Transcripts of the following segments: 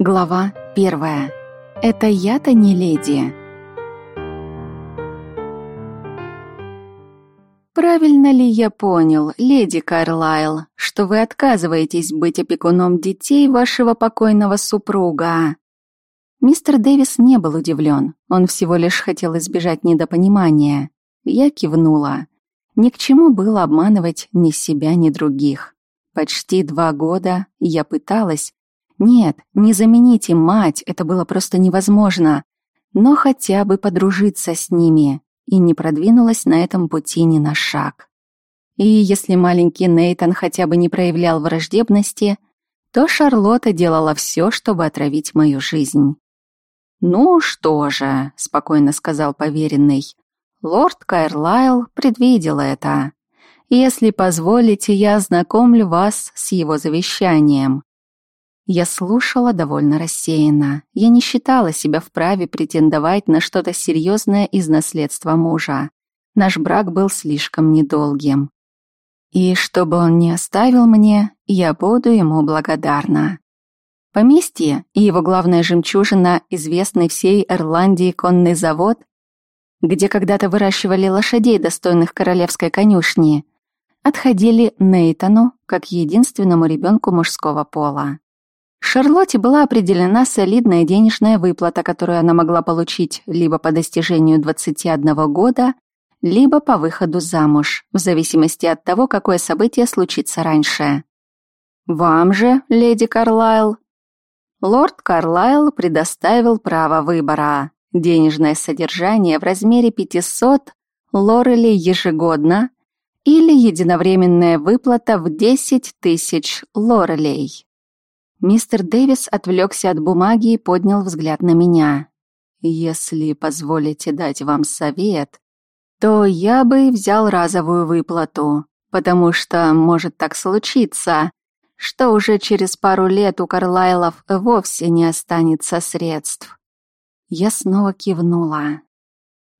Глава первая. Это я-то не леди. Правильно ли я понял, леди Карлайл, что вы отказываетесь быть опекуном детей вашего покойного супруга? Мистер Дэвис не был удивлен. Он всего лишь хотел избежать недопонимания. Я кивнула. Ни к чему было обманывать ни себя, ни других. Почти два года я пыталась, нет, не замените мать, это было просто невозможно. Но хотя бы подружиться с ними. И не продвинулась на этом пути ни на шаг. И если маленький Нейтан хотя бы не проявлял враждебности, то Шарлотта делала все, чтобы отравить мою жизнь. «Ну что же», — спокойно сказал поверенный, — «лорд Кайрлайл предвидел это. Если позволите, я ознакомлю вас с его завещанием. Я слушала довольно рассеянно. Я не считала себя вправе претендовать на что-то серьезное из наследства мужа. Наш брак был слишком недолгим. И чтобы он не оставил мне, я буду ему благодарна. Поместье и его главная жемчужина, известный всей Ирландии конный завод, где когда-то выращивали лошадей, достойных королевской конюшни, отходили Нейтану как единственному ребенку мужского пола. Шарлотте была определена солидная денежная выплата, которую она могла получить либо по достижению 21 года, либо по выходу замуж, в зависимости от того, какое событие случится раньше. Вам же, леди Карлайл, лорд Карлайл предоставил право выбора. Денежное содержание в размере 500 лорелей ежегодно или единовременная выплата в 10 тысяч лорелей. Мистер Дэвис отвлекся от бумаги и поднял взгляд на меня. «Если позволите дать вам совет, то я бы взял разовую выплату, потому что может так случиться, что уже через пару лет у Карлайлов вовсе не останется средств». Я снова кивнула.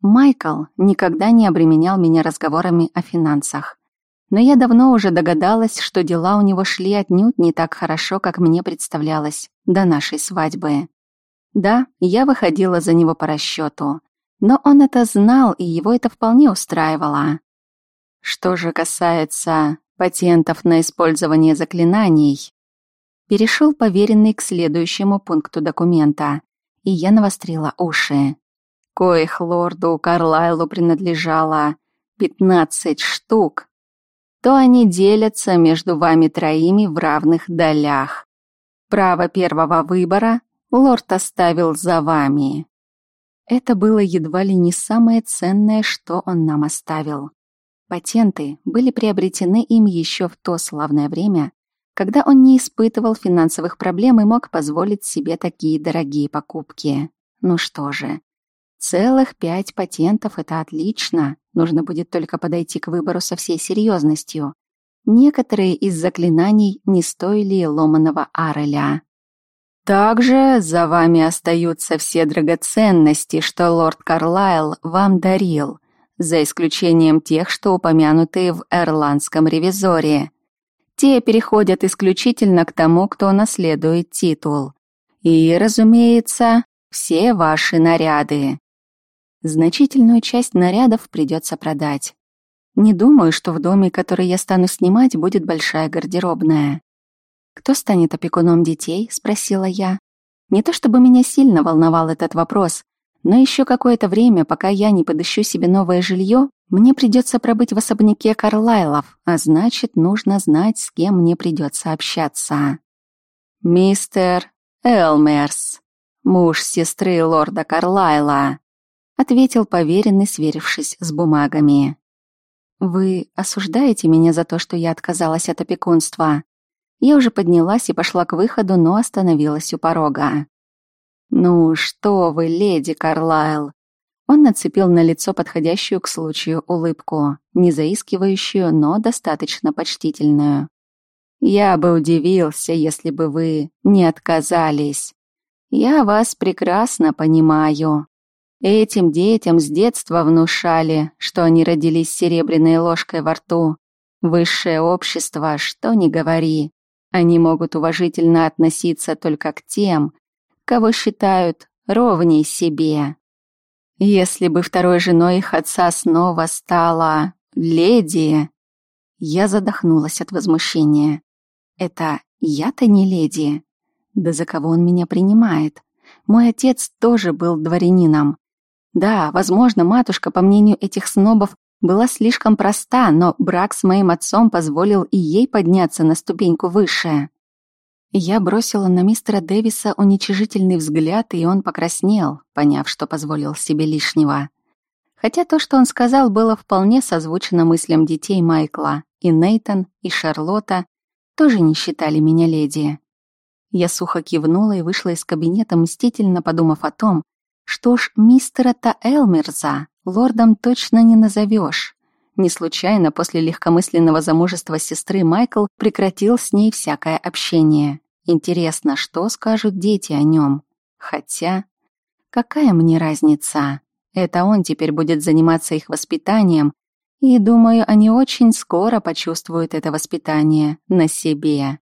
Майкл никогда не обременял меня разговорами о финансах. Но я давно уже догадалась, что дела у него шли отнюдь не так хорошо, как мне представлялось, до нашей свадьбы. Да, я выходила за него по расчету, но он это знал, и его это вполне устраивало. Что же касается патентов на использование заклинаний, перешел поверенный к следующему пункту документа, и я навострила уши. Коих лорду Карлайлу принадлежало пятнадцать штук, то они делятся между вами троими в равных долях. Право первого выбора лорд оставил за вами. Это было едва ли не самое ценное, что он нам оставил. Патенты были приобретены им еще в то славное время, когда он не испытывал финансовых проблем и мог позволить себе такие дорогие покупки. Ну что же, Целых пять патентов — это отлично. Нужно будет только подойти к выбору со всей серьезностью. Некоторые из заклинаний не стоили ломаного ареля. Также за вами остаются все драгоценности, что лорд Карлайл вам дарил, за исключением тех, что упомянуты в Эрландском ревизоре. Те переходят исключительно к тому, кто наследует титул. И, разумеется, все ваши наряды. Значительную часть нарядов придется продать. Не думаю, что в доме, который я стану снимать, будет большая гардеробная. «Кто станет опекуном детей?» — спросила я. Не то чтобы меня сильно волновал этот вопрос, но еще какое-то время, пока я не подыщу себе новое жилье, мне придется пробыть в особняке Карлайлов, а значит, нужно знать, с кем мне придется общаться. «Мистер Элмерс, муж сестры лорда Карлайла», ответил поверенный, сверившись с бумагами. «Вы осуждаете меня за то, что я отказалась от опекунства?» Я уже поднялась и пошла к выходу, но остановилась у порога. «Ну что вы, леди Карлайл!» Он нацепил на лицо подходящую к случаю улыбку, не заискивающую, но достаточно почтительную. «Я бы удивился, если бы вы не отказались. Я вас прекрасно понимаю. Этим детям с детства внушали, что они родились серебряной ложкой во рту. Высшее общество, что ни говори. Они могут уважительно относиться только к тем, кого считают ровней себе. Если бы второй женой их отца снова стала леди... Я задохнулась от возмущения. Это я-то не леди. Да за кого он меня принимает? Мой отец тоже был дворянином. Да, возможно, матушка, по мнению этих снобов, была слишком проста, но брак с моим отцом позволил и ей подняться на ступеньку выше. Я бросила на мистера Дэвиса уничижительный взгляд, и он покраснел, поняв, что позволил себе лишнего. Хотя то, что он сказал, было вполне созвучно мыслям детей Майкла, и Нейтон, и Шарлотта тоже не считали меня леди. Я сухо кивнула и вышла из кабинета, мстительно подумав о том, что ж мистера-то Элмерза лордом точно не назовешь. Не случайно после легкомысленного замужества сестры Майкл прекратил с ней всякое общение. Интересно, что скажут дети о нем? Хотя, какая мне разница? Это он теперь будет заниматься их воспитанием, и, думаю, они очень скоро почувствуют это воспитание на себе.